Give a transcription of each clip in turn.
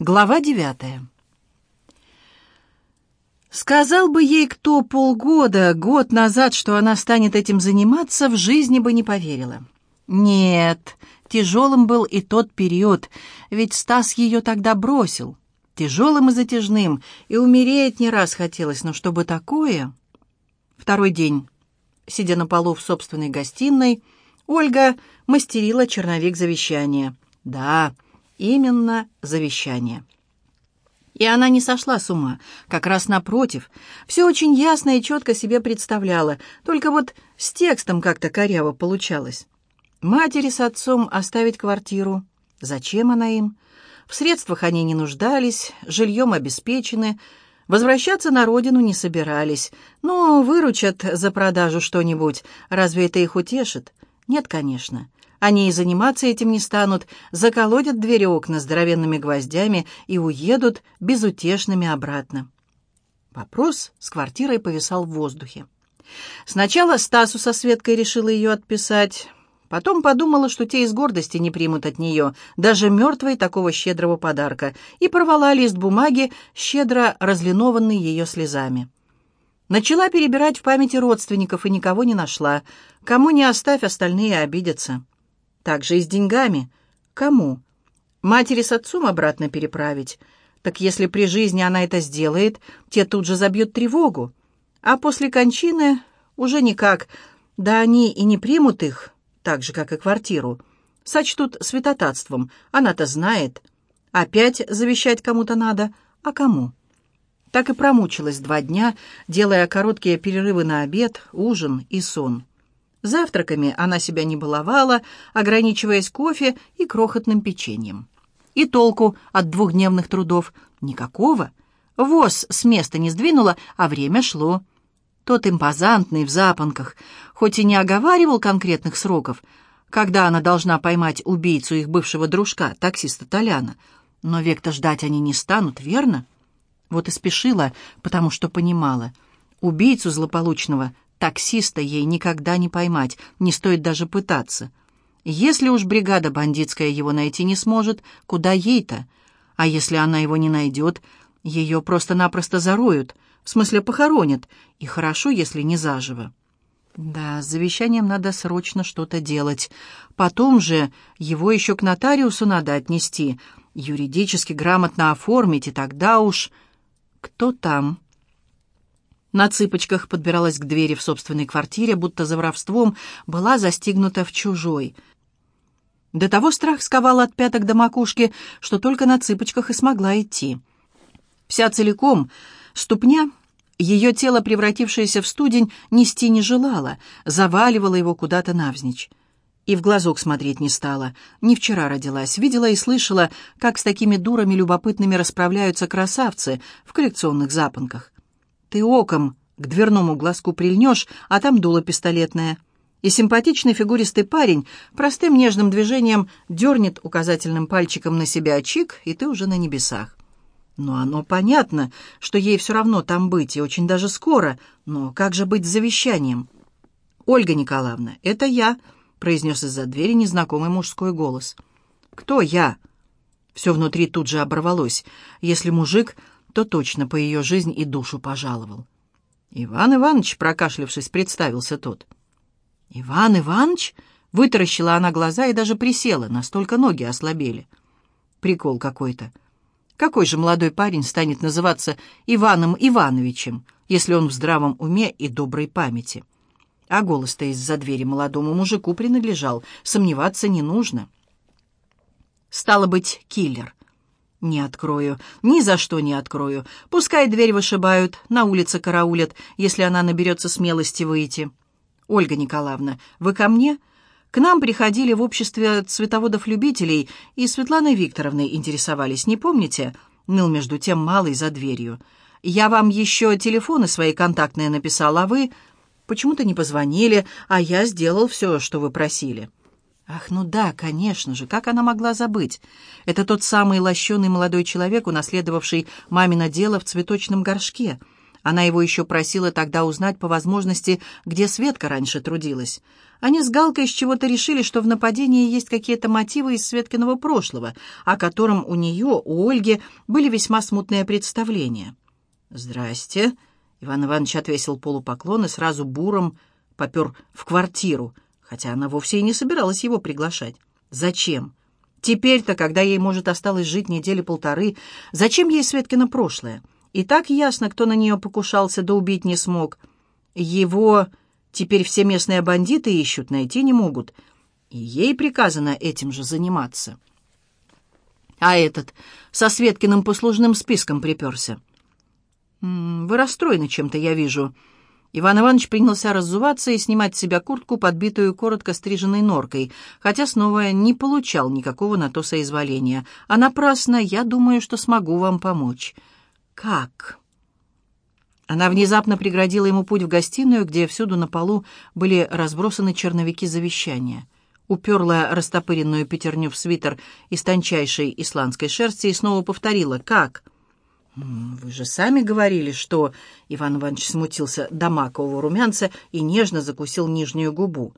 Глава девятая. Сказал бы ей кто полгода, год назад, что она станет этим заниматься, в жизни бы не поверила. Нет, тяжелым был и тот период, ведь Стас ее тогда бросил. Тяжелым и затяжным, и умереть не раз хотелось, но чтобы такое... Второй день. Сидя на полу в собственной гостиной, Ольга мастерила черновик завещания. Да, Именно завещание. И она не сошла с ума, как раз напротив. Все очень ясно и четко себе представляла, только вот с текстом как-то коряво получалось. Матери с отцом оставить квартиру. Зачем она им? В средствах они не нуждались, жильем обеспечены, возвращаться на родину не собирались. Ну, выручат за продажу что-нибудь. Разве это их утешит? Нет, конечно. Они и заниматься этим не станут, заколотят двери окна здоровенными гвоздями и уедут безутешными обратно. Вопрос с квартирой повисал в воздухе. Сначала Стасу со Светкой решила ее отписать, потом подумала, что те из гордости не примут от нее даже мертвой такого щедрого подарка, и порвала лист бумаги, щедро разлинованный ее слезами. Начала перебирать в памяти родственников и никого не нашла. Кому не оставь, остальные обидятся. Так же и с деньгами. Кому? Матери с отцом обратно переправить. Так если при жизни она это сделает, те тут же забьют тревогу. А после кончины уже никак. Да они и не примут их, так же, как и квартиру. Сочтут святотатством. Она-то знает. Опять завещать кому-то надо. А кому? Так и промучилась два дня, делая короткие перерывы на обед, ужин и сон. Завтраками она себя не баловала, ограничиваясь кофе и крохотным печеньем. И толку от двухдневных трудов никакого. Воз с места не сдвинула, а время шло. Тот импозантный в запонках, хоть и не оговаривал конкретных сроков, когда она должна поймать убийцу их бывшего дружка, таксиста Толяна, но век-то ждать они не станут, верно? Вот и спешила, потому что понимала. Убийцу злополучного Таксиста ей никогда не поймать, не стоит даже пытаться. Если уж бригада бандитская его найти не сможет, куда ей-то? А если она его не найдет, ее просто-напросто зароют, в смысле похоронят, и хорошо, если не заживо. Да, с завещанием надо срочно что-то делать. Потом же его еще к нотариусу надо отнести, юридически грамотно оформить, и тогда уж... Кто там? На цыпочках подбиралась к двери в собственной квартире, будто за воровством была застигнута в чужой. До того страх сковал от пяток до макушки, что только на цыпочках и смогла идти. Вся целиком, ступня, ее тело, превратившееся в студень, нести не желала, заваливала его куда-то навзничь. И в глазок смотреть не стала. Не вчера родилась, видела и слышала, как с такими дурами любопытными расправляются красавцы в коллекционных запонках. Ты оком к дверному глазку прильнешь, а там дуло пистолетное. И симпатичный фигуристый парень простым нежным движением дернет указательным пальчиком на себя чик, и ты уже на небесах. Но оно понятно, что ей все равно там быть, и очень даже скоро. Но как же быть с завещанием? «Ольга Николаевна, это я», — произнес из-за двери незнакомый мужской голос. «Кто я?» Все внутри тут же оборвалось. Если мужик то точно по ее жизнь и душу пожаловал. «Иван Иванович», — прокашлявшись, представился тот. «Иван Иванович?» — вытаращила она глаза и даже присела, настолько ноги ослабели. Прикол какой-то. Какой же молодой парень станет называться Иваном Ивановичем, если он в здравом уме и доброй памяти? А голос-то из-за двери молодому мужику принадлежал, сомневаться не нужно. Стало быть, киллер. «Не открою. Ни за что не открою. Пускай дверь вышибают, на улице караулят, если она наберется смелости выйти». «Ольга Николаевна, вы ко мне?» «К нам приходили в обществе цветоводов-любителей и Светланой Викторовной интересовались, не помните?» Ныл между тем малый за дверью. «Я вам еще телефоны свои контактные написал, а вы...» «Почему-то не позвонили, а я сделал все, что вы просили». Ах, ну да, конечно же, как она могла забыть? Это тот самый лощеный молодой человек, унаследовавший мамино дело в цветочном горшке. Она его еще просила тогда узнать по возможности, где Светка раньше трудилась. Они с Галкой с чего-то решили, что в нападении есть какие-то мотивы из Светкиного прошлого, о котором у нее, у Ольги, были весьма смутные представления. «Здрасте», — Иван Иванович отвесил полупоклон и сразу буром попер в квартиру, хотя она вовсе и не собиралась его приглашать. «Зачем? Теперь-то, когда ей, может, осталось жить недели полторы, зачем ей Светкино прошлое?» И так ясно, кто на нее покушался, да убить не смог. Его теперь все местные бандиты ищут, найти не могут. И ей приказано этим же заниматься. А этот со Светкиным послужным списком приперся. «Вы расстроены чем-то, я вижу». Иван Иванович принялся раззуваться и снимать с себя куртку, подбитую коротко стриженной норкой, хотя снова не получал никакого на то соизволения. «А напрасно я думаю, что смогу вам помочь». «Как?» Она внезапно преградила ему путь в гостиную, где всюду на полу были разбросаны черновики завещания. Уперла растопыренную пятерню в свитер из тончайшей исландской шерсти и снова повторила «Как?» «Вы же сами говорили, что...» Иван Иванович смутился до макового румянца и нежно закусил нижнюю губу.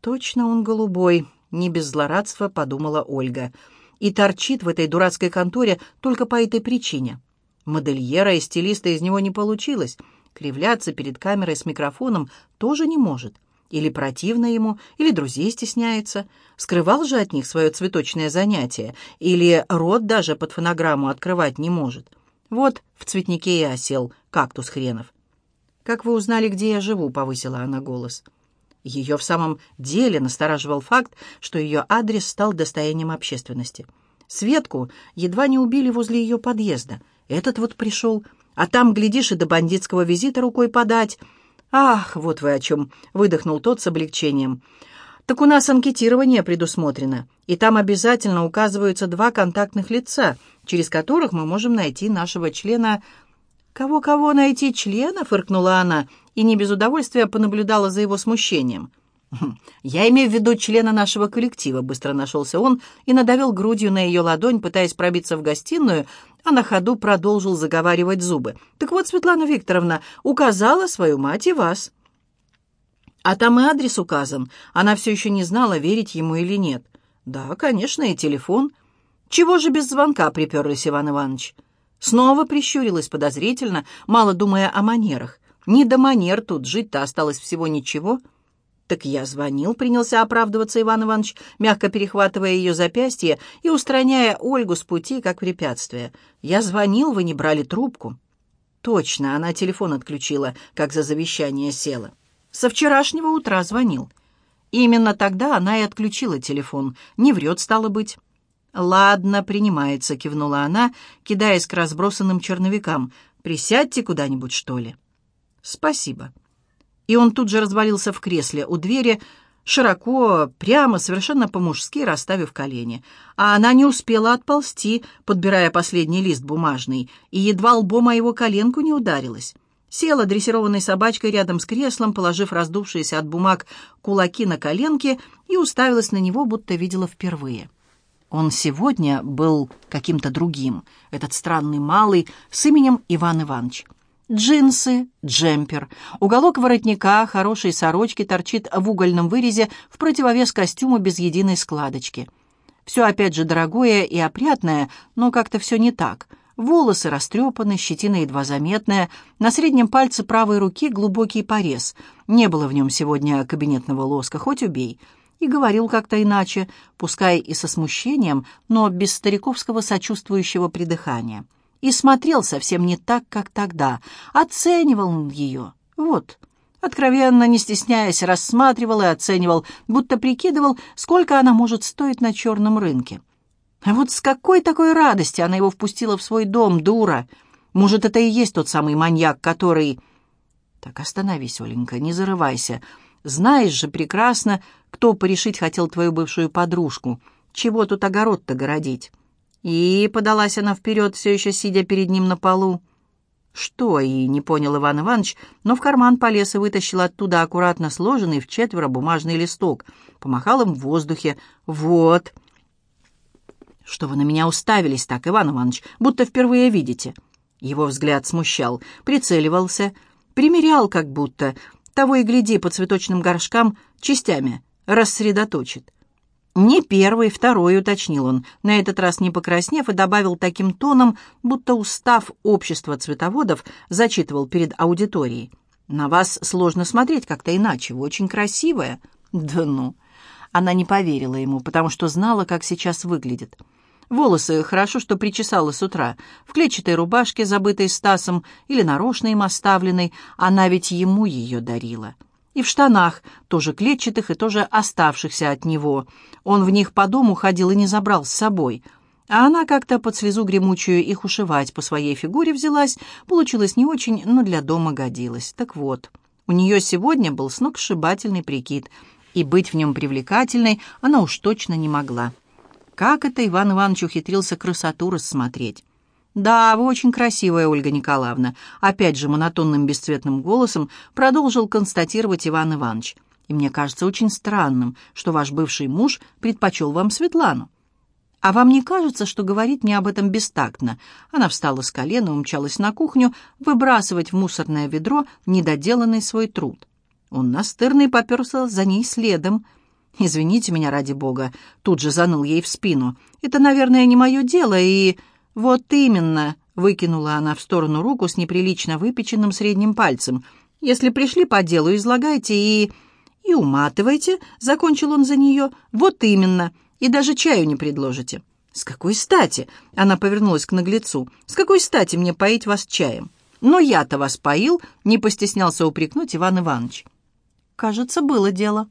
«Точно он голубой», — не без злорадства подумала Ольга. «И торчит в этой дурацкой конторе только по этой причине». Модельера и стилиста из него не получилось. Кривляться перед камерой с микрофоном тоже не может. Или противно ему, или друзей стесняется. Скрывал же от них свое цветочное занятие, или рот даже под фонограмму открывать не может. Вот в цветнике и осел кактус хренов. «Как вы узнали, где я живу?» — повысила она голос. Ее в самом деле настораживал факт, что ее адрес стал достоянием общественности. Светку едва не убили возле ее подъезда — этот вот пришел, а там, глядишь, и до бандитского визита рукой подать. Ах, вот вы о чем, выдохнул тот с облегчением. Так у нас анкетирование предусмотрено, и там обязательно указываются два контактных лица, через которых мы можем найти нашего члена... «Кого-кого найти члена?» — фыркнула она, и не без удовольствия понаблюдала за его смущением. «Хм, «Я имею в виду члена нашего коллектива», — быстро нашелся он и надавил грудью на ее ладонь, пытаясь пробиться в гостиную, а на ходу продолжил заговаривать зубы. «Так вот, Светлана Викторовна указала свою мать и вас». А там и адрес указан. Она все еще не знала, верить ему или нет. «Да, конечно, и телефон». «Чего же без звонка?» — приперлась Иван Иванович. Снова прищурилась подозрительно, мало думая о манерах. «Не до манер тут, жить-то осталось всего ничего». «Так я звонил», — принялся оправдываться Иван Иванович, мягко перехватывая ее запястье и устраняя Ольгу с пути как препятствие. «Я звонил, вы не брали трубку». «Точно, она телефон отключила, как за завещание села. Со вчерашнего утра звонил». Именно тогда она и отключила телефон. Не врет, стало быть. «Ладно, принимается», — кивнула она, кидаясь к разбросанным черновикам. «Присядьте куда-нибудь, что ли?» «Спасибо» и он тут же развалился в кресле у двери, широко, прямо, совершенно по-мужски расставив колени. А она не успела отползти, подбирая последний лист бумажный, и едва лбом о его коленку не ударилась. Села дрессированной собачкой рядом с креслом, положив раздувшиеся от бумаг кулаки на коленки, и уставилась на него, будто видела впервые. Он сегодня был каким-то другим, этот странный малый с именем Иван Иванович. Джинсы, джемпер, уголок воротника, хорошей сорочки торчит в угольном вырезе в противовес костюму без единой складочки. Все опять же дорогое и опрятное, но как-то все не так. Волосы растрепаны, щетина едва заметная, на среднем пальце правой руки глубокий порез. Не было в нем сегодня кабинетного лоска, хоть убей. И говорил как-то иначе, пускай и со смущением, но без стариковского сочувствующего придыхания и смотрел совсем не так, как тогда. Оценивал он ее. Вот, откровенно, не стесняясь, рассматривал и оценивал, будто прикидывал, сколько она может стоить на черном рынке. А вот с какой такой радости она его впустила в свой дом, дура! Может, это и есть тот самый маньяк, который... Так остановись, Оленька, не зарывайся. Знаешь же прекрасно, кто порешить хотел твою бывшую подружку. Чего тут огород-то городить? И подалась она вперед, все еще сидя перед ним на полу. «Что?» — и не понял Иван Иванович, но в карман полез и вытащил оттуда аккуратно сложенный в четверо бумажный листок. Помахал им в воздухе. «Вот!» «Что вы на меня уставились так, Иван Иванович, будто впервые видите?» Его взгляд смущал, прицеливался, примерял как будто, того и гляди по цветочным горшкам частями, рассредоточит. «Не первый, второй», — уточнил он, на этот раз не покраснев, и добавил таким тоном, будто устав общества цветоводов зачитывал перед аудиторией. «На вас сложно смотреть как-то иначе, вы очень красивая». «Да ну!» Она не поверила ему, потому что знала, как сейчас выглядит. Волосы хорошо, что причесала с утра. В клетчатой рубашке, забытой Стасом, или нарочно им оставленной, она ведь ему ее дарила. И в штанах, тоже клетчатых и тоже оставшихся от него. Он в них по дому ходил и не забрал с собой. А она как-то под слезу гремучую их ушивать по своей фигуре взялась. Получилось не очень, но для дома годилось. Так вот, у нее сегодня был сногсшибательный прикид, и быть в нем привлекательной она уж точно не могла. Как это Иван Иванович ухитрился красоту рассмотреть? «Да, вы очень красивая, Ольга Николаевна», опять же монотонным бесцветным голосом продолжил констатировать Иван Иванович. «И мне кажется очень странным, что ваш бывший муж предпочел вам Светлану. А вам не кажется, что говорит мне об этом бестактно?» Она встала с колена умчалась на кухню выбрасывать в мусорное ведро недоделанный свой труд. Он настырный поперся за ней следом — «Извините меня, ради бога», — тут же заныл ей в спину. «Это, наверное, не мое дело, и...» «Вот именно», — выкинула она в сторону руку с неприлично выпеченным средним пальцем. «Если пришли по делу, излагайте и...» «И уматывайте», — закончил он за нее. «Вот именно. И даже чаю не предложите». «С какой стати?» — она повернулась к наглецу. «С какой стати мне поить вас чаем?» «Но я-то вас поил», — не постеснялся упрекнуть Иван Иванович. «Кажется, было дело».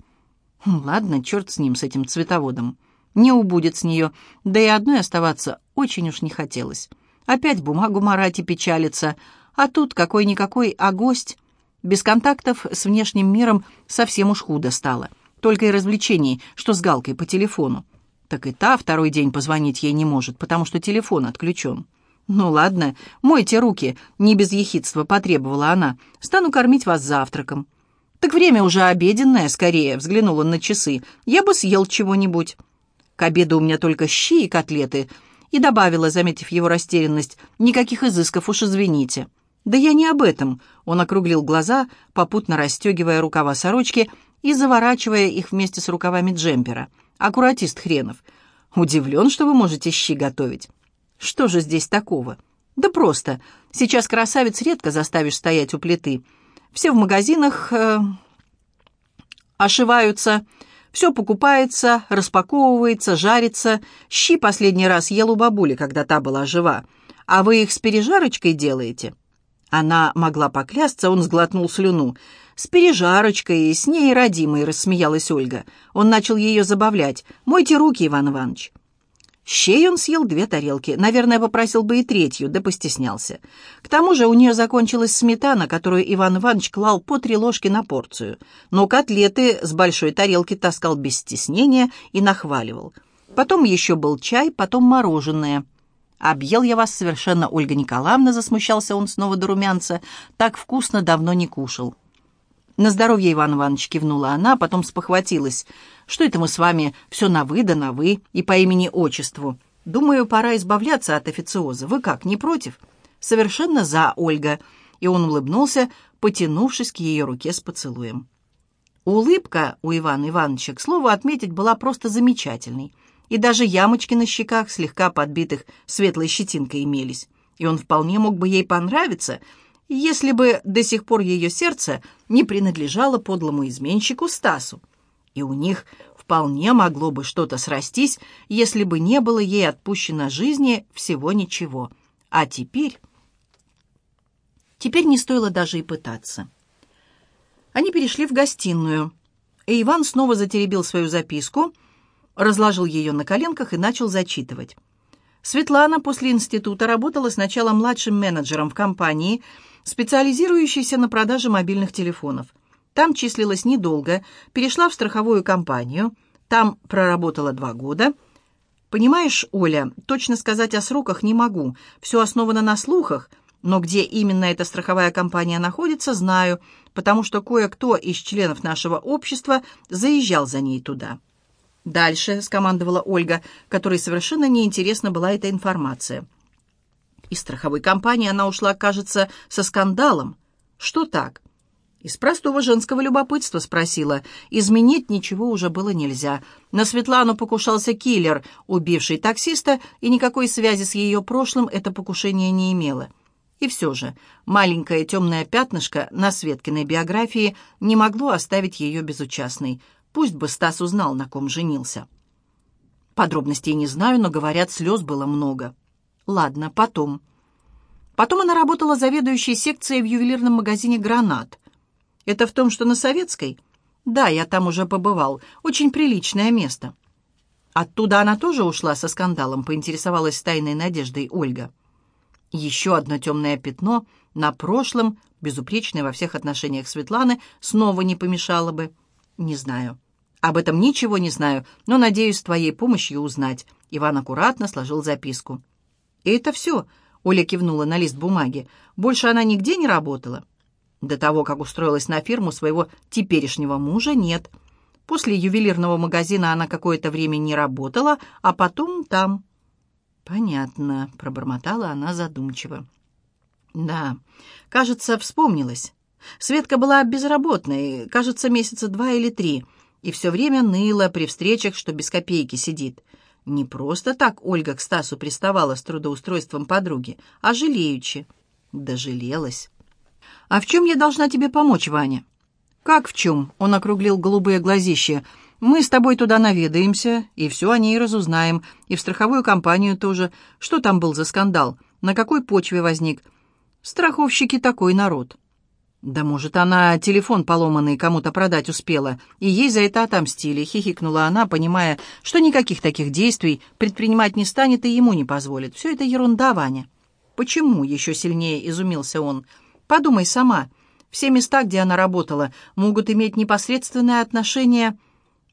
Ладно, черт с ним, с этим цветоводом. Не убудет с нее, да и одной оставаться очень уж не хотелось. Опять бумагу марать и печалиться, а тут какой-никакой, а гость. Без контактов с внешним миром совсем уж худо стало. Только и развлечений, что с Галкой по телефону. Так и та второй день позвонить ей не может, потому что телефон отключен. «Ну ладно, мойте руки», — не без ехидства потребовала она. «Стану кормить вас завтраком». «Так время уже обеденное, скорее», — взглянул он на часы. «Я бы съел чего-нибудь». «К обеду у меня только щи и котлеты», и добавила, заметив его растерянность, «никаких изысков, уж извините». «Да я не об этом», — он округлил глаза, попутно расстегивая рукава сорочки и заворачивая их вместе с рукавами джемпера. «Аккуратист хренов. Удивлен, что вы можете щи готовить». «Что же здесь такого?» «Да просто. Сейчас красавец редко заставишь стоять у плиты». Все в магазинах э, ошиваются, все покупается, распаковывается, жарится. Щи последний раз ел у бабули, когда та была жива. А вы их с пережарочкой делаете?» Она могла поклясться, он сглотнул слюну. «С пережарочкой, с ней родимой», — рассмеялась Ольга. Он начал ее забавлять. «Мойте руки, Иван Иванович». Щей он съел две тарелки. Наверное, попросил бы и третью, да постеснялся. К тому же у нее закончилась сметана, которую Иван Иванович клал по три ложки на порцию. Но котлеты с большой тарелки таскал без стеснения и нахваливал. Потом еще был чай, потом мороженое. «Объел я вас совершенно, Ольга Николаевна», — засмущался он снова до румянца. «Так вкусно давно не кушал». «На здоровье, Иван Иванович», — кивнула она, а потом спохватилась. «Что это мы с вами все на «вы» да на «вы» и по имени-отчеству? Думаю, пора избавляться от официоза. Вы как, не против?» «Совершенно за, Ольга». И он улыбнулся, потянувшись к ее руке с поцелуем. Улыбка у Ивана Ивановича, к слову, отметить была просто замечательной. И даже ямочки на щеках, слегка подбитых светлой щетинкой, имелись. И он вполне мог бы ей понравиться — если бы до сих пор ее сердце не принадлежало подлому изменщику Стасу. И у них вполне могло бы что-то срастись, если бы не было ей отпущено жизни всего ничего. А теперь... Теперь не стоило даже и пытаться. Они перешли в гостиную, и Иван снова затеребил свою записку, разложил ее на коленках и начал зачитывать. Светлана после института работала сначала младшим менеджером в компании – специализирующийся на продаже мобильных телефонов. Там числилась недолго, перешла в страховую компанию, там проработала два года. Понимаешь, Оля, точно сказать о сроках не могу, все основано на слухах, но где именно эта страховая компания находится, знаю, потому что кое-кто из членов нашего общества заезжал за ней туда. «Дальше», — скомандовала Ольга, которой совершенно неинтересна была эта информация. Из страховой компании она ушла, кажется, со скандалом. Что так? Из простого женского любопытства спросила. Изменить ничего уже было нельзя. На Светлану покушался киллер, убивший таксиста, и никакой связи с ее прошлым это покушение не имело. И все же маленькое темное пятнышко на Светкиной биографии не могло оставить ее безучастной. Пусть бы Стас узнал, на ком женился. Подробностей не знаю, но, говорят, слез было много. Ладно, потом. Потом она работала заведующей секцией в ювелирном магазине «Гранат». Это в том, что на Советской? Да, я там уже побывал. Очень приличное место. Оттуда она тоже ушла со скандалом, поинтересовалась тайной надеждой Ольга. Еще одно темное пятно на прошлом, безупречное во всех отношениях Светланы, снова не помешало бы. Не знаю. Об этом ничего не знаю, но надеюсь с твоей помощью узнать. Иван аккуратно сложил записку. «И это все», — Оля кивнула на лист бумаги. «Больше она нигде не работала?» До того, как устроилась на фирму своего теперешнего мужа, нет. После ювелирного магазина она какое-то время не работала, а потом там. «Понятно», — пробормотала она задумчиво. «Да, кажется, вспомнилась. Светка была безработной, кажется, месяца два или три, и все время ныла при встречах, что без копейки сидит. Не просто так Ольга к Стасу приставала с трудоустройством подруги, а жалеючи. Дожалелась. «А в чем я должна тебе помочь, Ваня?» «Как в чем?» — он округлил голубые глазища. «Мы с тобой туда наведаемся, и все о ней разузнаем, и в страховую компанию тоже. Что там был за скандал? На какой почве возник? Страховщики такой народ». «Да, может, она телефон поломанный кому-то продать успела, и ей за это отомстили», — хихикнула она, понимая, что никаких таких действий предпринимать не станет и ему не позволит. «Все это ерунда, Ваня». «Почему?» — еще сильнее изумился он. Подумай сама. Все места, где она работала, могут иметь непосредственное отношение...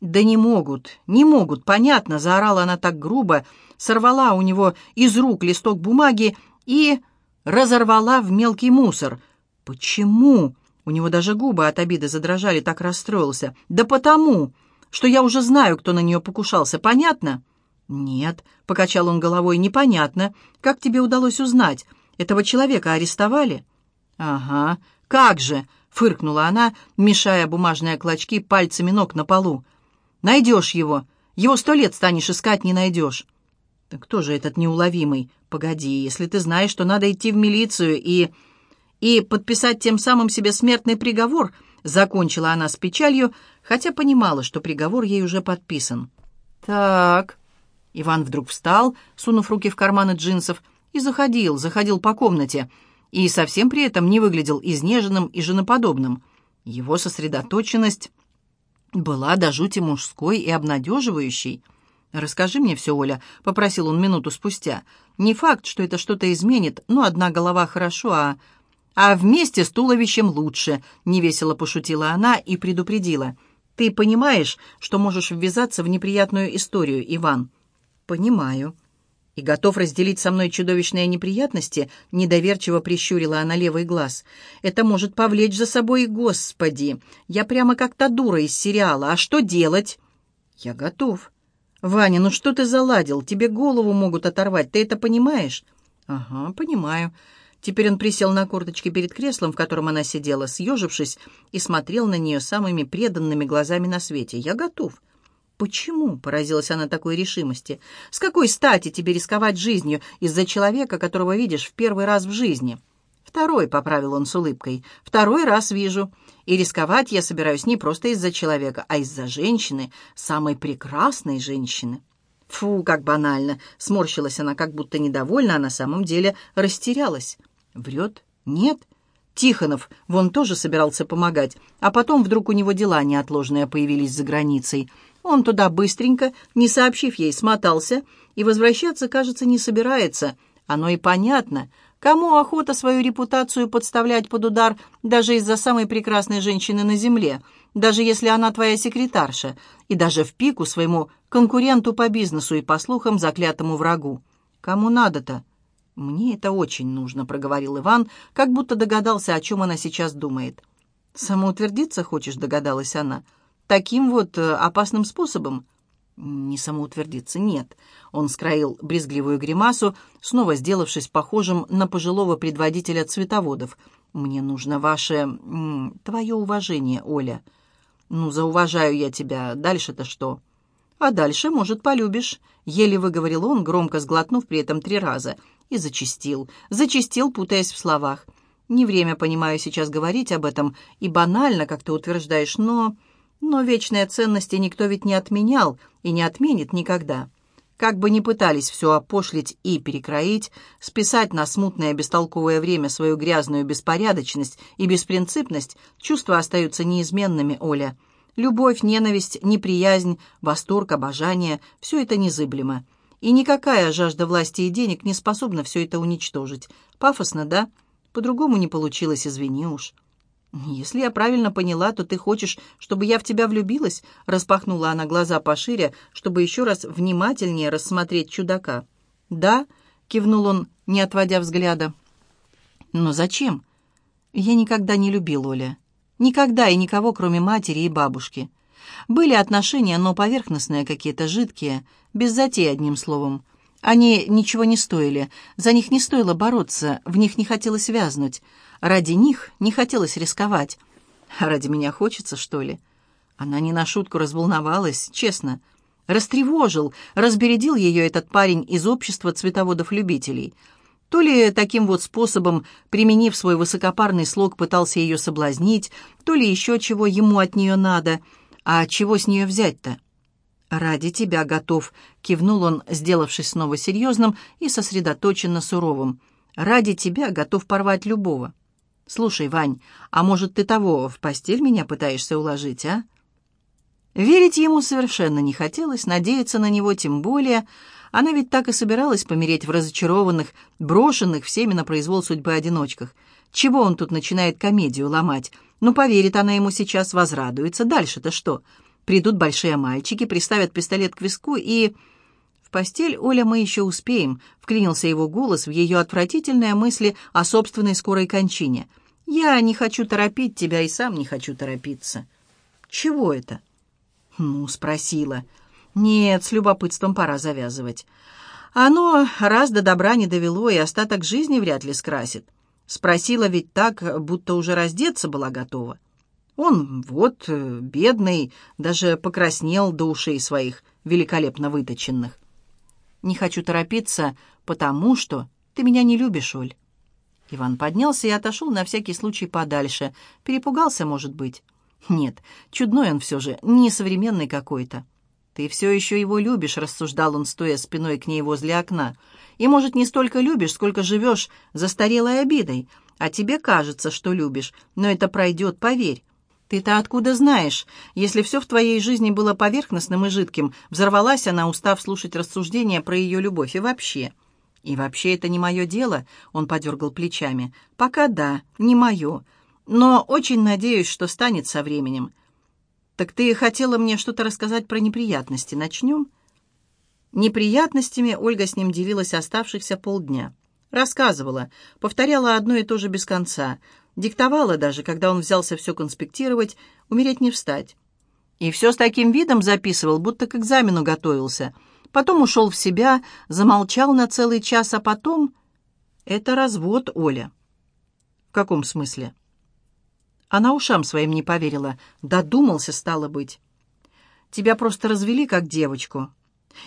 Да не могут, не могут, понятно, заорала она так грубо, сорвала у него из рук листок бумаги и разорвала в мелкий мусор. Почему? У него даже губы от обиды задрожали, так расстроился. Да потому, что я уже знаю, кто на нее покушался, понятно? Нет, покачал он головой, непонятно. Как тебе удалось узнать? Этого человека арестовали? «Ага, как же!» — фыркнула она, мешая бумажные клочки пальцами ног на полу. «Найдешь его. Его сто лет станешь искать, не найдешь». «Так кто же этот неуловимый? Погоди, если ты знаешь, что надо идти в милицию и... и подписать тем самым себе смертный приговор», — закончила она с печалью, хотя понимала, что приговор ей уже подписан. «Так...» Иван вдруг встал, сунув руки в карманы джинсов, и заходил, заходил по комнате — и совсем при этом не выглядел изнеженным и женоподобным. Его сосредоточенность была до жути мужской и обнадеживающей. «Расскажи мне все, Оля», — попросил он минуту спустя. «Не факт, что это что-то изменит, но одна голова хорошо, а...» «А вместе с туловищем лучше», — невесело пошутила она и предупредила. «Ты понимаешь, что можешь ввязаться в неприятную историю, Иван?» «Понимаю», и готов разделить со мной чудовищные неприятности?» — недоверчиво прищурила она левый глаз. «Это может повлечь за собой, господи! Я прямо как та дура из сериала. А что делать?» «Я готов». «Ваня, ну что ты заладил? Тебе голову могут оторвать. Ты это понимаешь?» «Ага, понимаю». Теперь он присел на корточки перед креслом, в котором она сидела, съежившись, и смотрел на нее самыми преданными глазами на свете. «Я готов». «Почему?» — поразилась она такой решимости. «С какой стати тебе рисковать жизнью из-за человека, которого видишь в первый раз в жизни?» «Второй», — поправил он с улыбкой, — «второй раз вижу. И рисковать я собираюсь не просто из-за человека, а из-за женщины, самой прекрасной женщины». «Фу, как банально!» — сморщилась она, как будто недовольна, а на самом деле растерялась. «Врет? Нет?» Тихонов вон тоже собирался помогать, а потом вдруг у него дела неотложные появились за границей — он туда быстренько, не сообщив ей, смотался и возвращаться, кажется, не собирается. Оно и понятно. Кому охота свою репутацию подставлять под удар даже из-за самой прекрасной женщины на земле, даже если она твоя секретарша, и даже в пику своему конкуренту по бизнесу и, по слухам, заклятому врагу? Кому надо-то? «Мне это очень нужно», — проговорил Иван, как будто догадался, о чем она сейчас думает. «Самоутвердиться хочешь?» — догадалась она. «Таким вот э, опасным способом?» Не самоутвердиться, нет. Он скроил брезгливую гримасу, снова сделавшись похожим на пожилого предводителя цветоводов. «Мне нужно ваше... твое уважение, Оля». «Ну, зауважаю я тебя. Дальше-то что?» «А дальше, может, полюбишь», — еле выговорил он, громко сглотнув при этом три раза. И зачистил, зачистил, путаясь в словах. «Не время, понимаю, сейчас говорить об этом, и банально, как ты утверждаешь, но...» Но вечные ценности никто ведь не отменял и не отменит никогда. Как бы ни пытались все опошлить и перекроить, списать на смутное бестолковое время свою грязную беспорядочность и беспринципность, чувства остаются неизменными, Оля. Любовь, ненависть, неприязнь, восторг, обожание — все это незыблемо. И никакая жажда власти и денег не способна все это уничтожить. Пафосно, да? По-другому не получилось, извини уж. «Если я правильно поняла, то ты хочешь, чтобы я в тебя влюбилась?» Распахнула она глаза пошире, чтобы еще раз внимательнее рассмотреть чудака. «Да», — кивнул он, не отводя взгляда. «Но зачем?» «Я никогда не любил Оля. Никогда и никого, кроме матери и бабушки. Были отношения, но поверхностные какие-то, жидкие, без затей, одним словом. Они ничего не стоили, за них не стоило бороться, в них не хотелось вязнуть». Ради них не хотелось рисковать. А ради меня хочется, что ли? Она не на шутку разволновалась, честно. Растревожил, разбередил ее этот парень из общества цветоводов-любителей. То ли таким вот способом, применив свой высокопарный слог, пытался ее соблазнить, то ли еще чего ему от нее надо. А чего с нее взять-то? «Ради тебя готов», — кивнул он, сделавшись снова серьезным и сосредоточенно суровым. «Ради тебя готов порвать любого». «Слушай, Вань, а может, ты того в постель меня пытаешься уложить, а?» Верить ему совершенно не хотелось, надеяться на него тем более. Она ведь так и собиралась помереть в разочарованных, брошенных всеми на произвол судьбы одиночках. Чего он тут начинает комедию ломать? Ну, поверит она ему сейчас, возрадуется. Дальше-то что? Придут большие мальчики, приставят пистолет к виску и... В постель, Оля, мы еще успеем, вклинился его голос в ее отвратительные мысли о собственной скорой кончине. Я не хочу торопить тебя и сам не хочу торопиться. Чего это? Ну, спросила. Нет, с любопытством пора завязывать. Оно раз до добра не довело и остаток жизни вряд ли скрасит. Спросила ведь так, будто уже раздеться была готова. Он вот, бедный, даже покраснел до ушей своих, великолепно выточенных. Не хочу торопиться, потому что ты меня не любишь, Оль». Иван поднялся и отошел на всякий случай подальше. Перепугался, может быть. «Нет, чудной он все же, несовременный какой-то». «Ты все еще его любишь», — рассуждал он, стоя спиной к ней возле окна. «И, может, не столько любишь, сколько живешь застарелой обидой. А тебе кажется, что любишь, но это пройдет, поверь. «Ты-то откуда знаешь? Если все в твоей жизни было поверхностным и жидким, взорвалась она, устав слушать рассуждения про ее любовь и вообще». «И вообще это не мое дело», — он подергал плечами. «Пока да, не мое. Но очень надеюсь, что станет со временем». «Так ты хотела мне что-то рассказать про неприятности. Начнем?» Неприятностями Ольга с ним делилась оставшихся полдня. Рассказывала, повторяла одно и то же без конца — Диктовала даже, когда он взялся все конспектировать, умереть не встать. И все с таким видом записывал, будто к экзамену готовился. Потом ушел в себя, замолчал на целый час, а потом... Это развод, Оля. В каком смысле? Она ушам своим не поверила. Додумался, стало быть. Тебя просто развели, как девочку.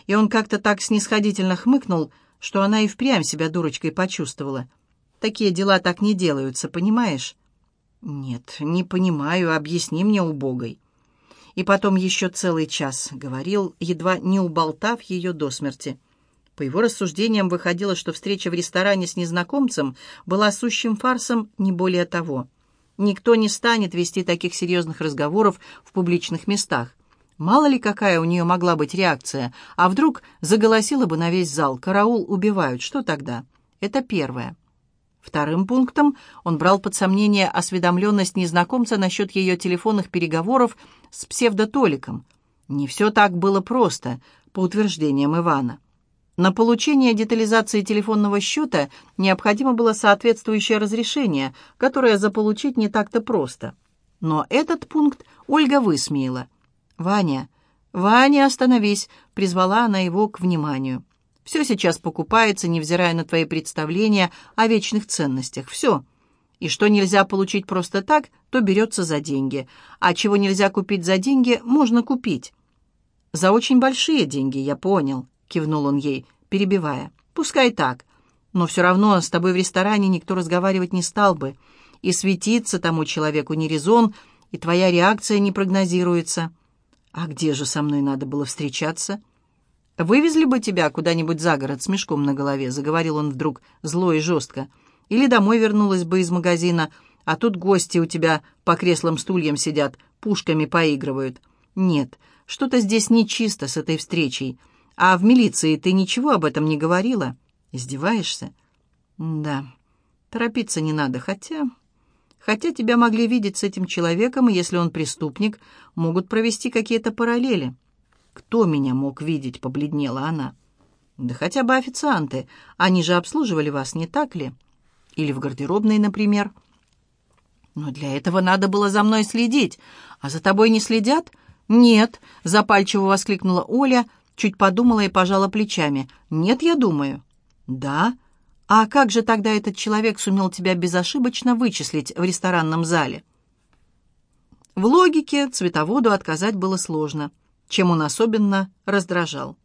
И он как-то так снисходительно хмыкнул, что она и впрямь себя дурочкой почувствовала. Такие дела так не делаются, понимаешь?» «Нет, не понимаю, объясни мне, убогой». И потом еще целый час говорил, едва не уболтав ее до смерти. По его рассуждениям выходило, что встреча в ресторане с незнакомцем была сущим фарсом, не более того. Никто не станет вести таких серьезных разговоров в публичных местах. Мало ли какая у нее могла быть реакция, а вдруг заголосила бы на весь зал «Караул убивают», что тогда? Это первое. Вторым пунктом он брал под сомнение осведомленность незнакомца насчет ее телефонных переговоров с псевдотоликом. Не все так было просто, по утверждениям Ивана. На получение детализации телефонного счета необходимо было соответствующее разрешение, которое заполучить не так-то просто. Но этот пункт Ольга высмеяла. «Ваня, «Ваня, остановись!» — призвала она его к вниманию. «Все сейчас покупается, невзирая на твои представления о вечных ценностях. Все. И что нельзя получить просто так, то берется за деньги. А чего нельзя купить за деньги, можно купить». «За очень большие деньги, я понял», — кивнул он ей, перебивая. «Пускай так. Но все равно с тобой в ресторане никто разговаривать не стал бы. И светиться тому человеку не резон, и твоя реакция не прогнозируется». «А где же со мной надо было встречаться?» «Вывезли бы тебя куда-нибудь за город с мешком на голове», — заговорил он вдруг зло и жестко. «Или домой вернулась бы из магазина, а тут гости у тебя по креслам-стульям сидят, пушками поигрывают. Нет, что-то здесь нечисто с этой встречей. А в милиции ты ничего об этом не говорила? Издеваешься?» «Да, торопиться не надо, хотя...» Хотя тебя могли видеть с этим человеком, и если он преступник, могут провести какие-то параллели. Кто меня мог видеть, побледнела она. Да хотя бы официанты. Они же обслуживали вас, не так ли? Или в гардеробной, например. Но для этого надо было за мной следить. А за тобой не следят? Нет, запальчиво воскликнула Оля, чуть подумала и пожала плечами. Нет, я думаю. Да, а как же тогда этот человек сумел тебя безошибочно вычислить в ресторанном зале? В логике цветоводу отказать было сложно, чем он особенно раздражал.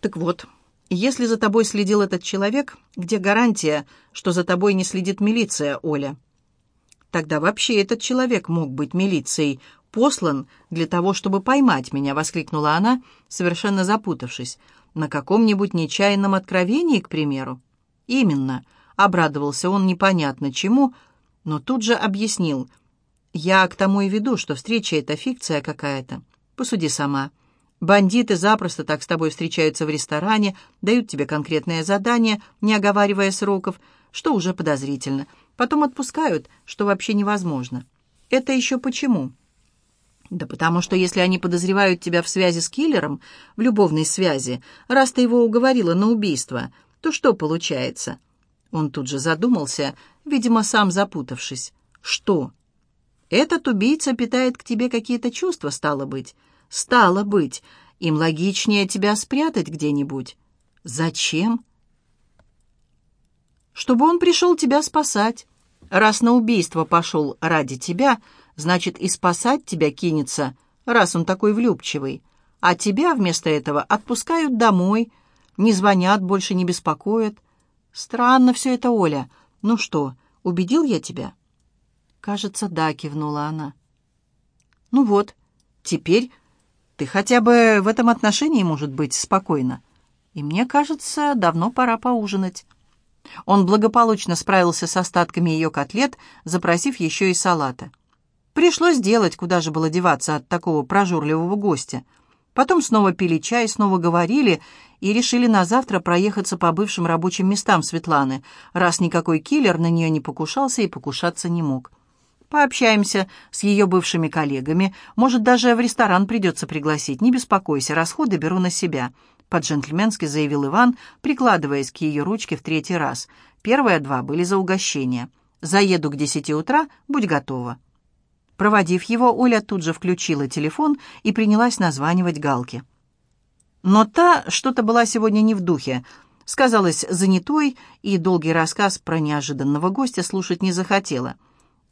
Так вот, если за тобой следил этот человек, где гарантия, что за тобой не следит милиция, Оля? Тогда вообще этот человек мог быть милицией, послан для того, чтобы поймать меня, воскликнула она, совершенно запутавшись. На каком-нибудь нечаянном откровении, к примеру. «Именно», — обрадовался он непонятно чему, но тут же объяснил. «Я к тому и веду, что встреча — это фикция какая-то. Посуди сама. Бандиты запросто так с тобой встречаются в ресторане, дают тебе конкретное задание, не оговаривая сроков, что уже подозрительно. Потом отпускают, что вообще невозможно. Это еще почему?» «Да потому что если они подозревают тебя в связи с киллером, в любовной связи, раз ты его уговорила на убийство, то что получается?» Он тут же задумался, видимо, сам запутавшись. «Что?» «Этот убийца питает к тебе какие-то чувства, стало быть?» «Стало быть. Им логичнее тебя спрятать где-нибудь». «Зачем?» «Чтобы он пришел тебя спасать. Раз на убийство пошел ради тебя, значит, и спасать тебя кинется, раз он такой влюбчивый. А тебя вместо этого отпускают домой» Не звонят, больше не беспокоят. Странно все это, Оля. Ну что, убедил я тебя?» «Кажется, да», — кивнула она. «Ну вот, теперь ты хотя бы в этом отношении, может быть, спокойно. И мне кажется, давно пора поужинать». Он благополучно справился с остатками ее котлет, запросив еще и салата. Пришлось делать, куда же было деваться от такого прожорливого гостя. Потом снова пили чай, снова говорили и решили на завтра проехаться по бывшим рабочим местам Светланы, раз никакой киллер на нее не покушался и покушаться не мог. Пообщаемся с ее бывшими коллегами, может, даже в ресторан придется пригласить. Не беспокойся, расходы беру на себя», — по-джентльменски заявил Иван, прикладываясь к ее ручке в третий раз. Первые два были за угощение. «Заеду к десяти утра, будь готова». Проводив его, Оля тут же включила телефон и принялась названивать Галке. Но та что-то была сегодня не в духе, сказалась занятой, и долгий рассказ про неожиданного гостя слушать не захотела.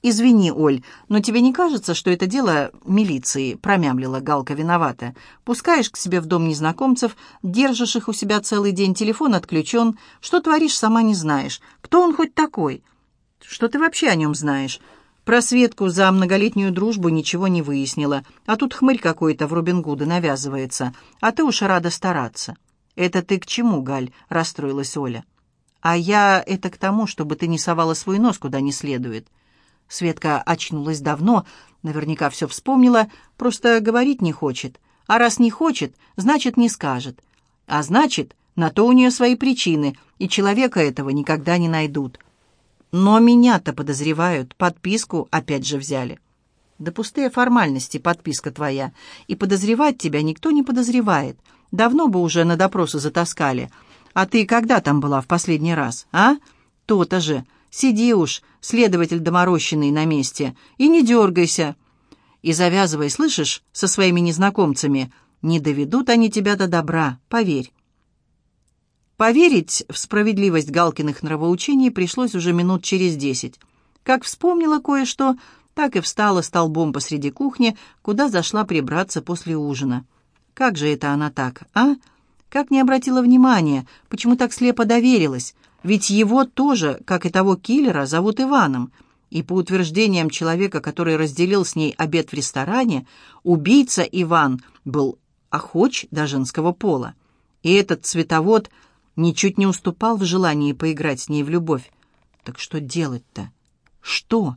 «Извини, Оль, но тебе не кажется, что это дело милиции?» — промямлила Галка виновата. «Пускаешь к себе в дом незнакомцев, держишь их у себя целый день, телефон отключен. Что творишь, сама не знаешь. Кто он хоть такой? Что ты вообще о нем знаешь?» Про Светку за многолетнюю дружбу ничего не выяснила, а тут хмырь какой-то в Робин навязывается, а ты уж рада стараться. «Это ты к чему, Галь?» — расстроилась Оля. «А я это к тому, чтобы ты не совала свой нос куда не следует». Светка очнулась давно, наверняка все вспомнила, просто говорить не хочет. А раз не хочет, значит, не скажет. А значит, на то у нее свои причины, и человека этого никогда не найдут. Но меня-то подозревают, подписку опять же взяли. Да пустые формальности, подписка твоя. И подозревать тебя никто не подозревает. Давно бы уже на допросы затаскали. А ты когда там была в последний раз, а? То-то же. Сиди уж, следователь доморощенный на месте, и не дергайся. И завязывай, слышишь, со своими незнакомцами. Не доведут они тебя до добра, поверь». Поверить в справедливость Галкиных нравоучений пришлось уже минут через десять. Как вспомнила кое-что, так и встала столбом посреди кухни, куда зашла прибраться после ужина. Как же это она так, а? Как не обратила внимания, почему так слепо доверилась? Ведь его тоже, как и того киллера, зовут Иваном. И по утверждениям человека, который разделил с ней обед в ресторане, убийца Иван был охоч до женского пола. И этот цветовод ничуть не уступал в желании поиграть с ней в любовь. Так что делать-то? Что?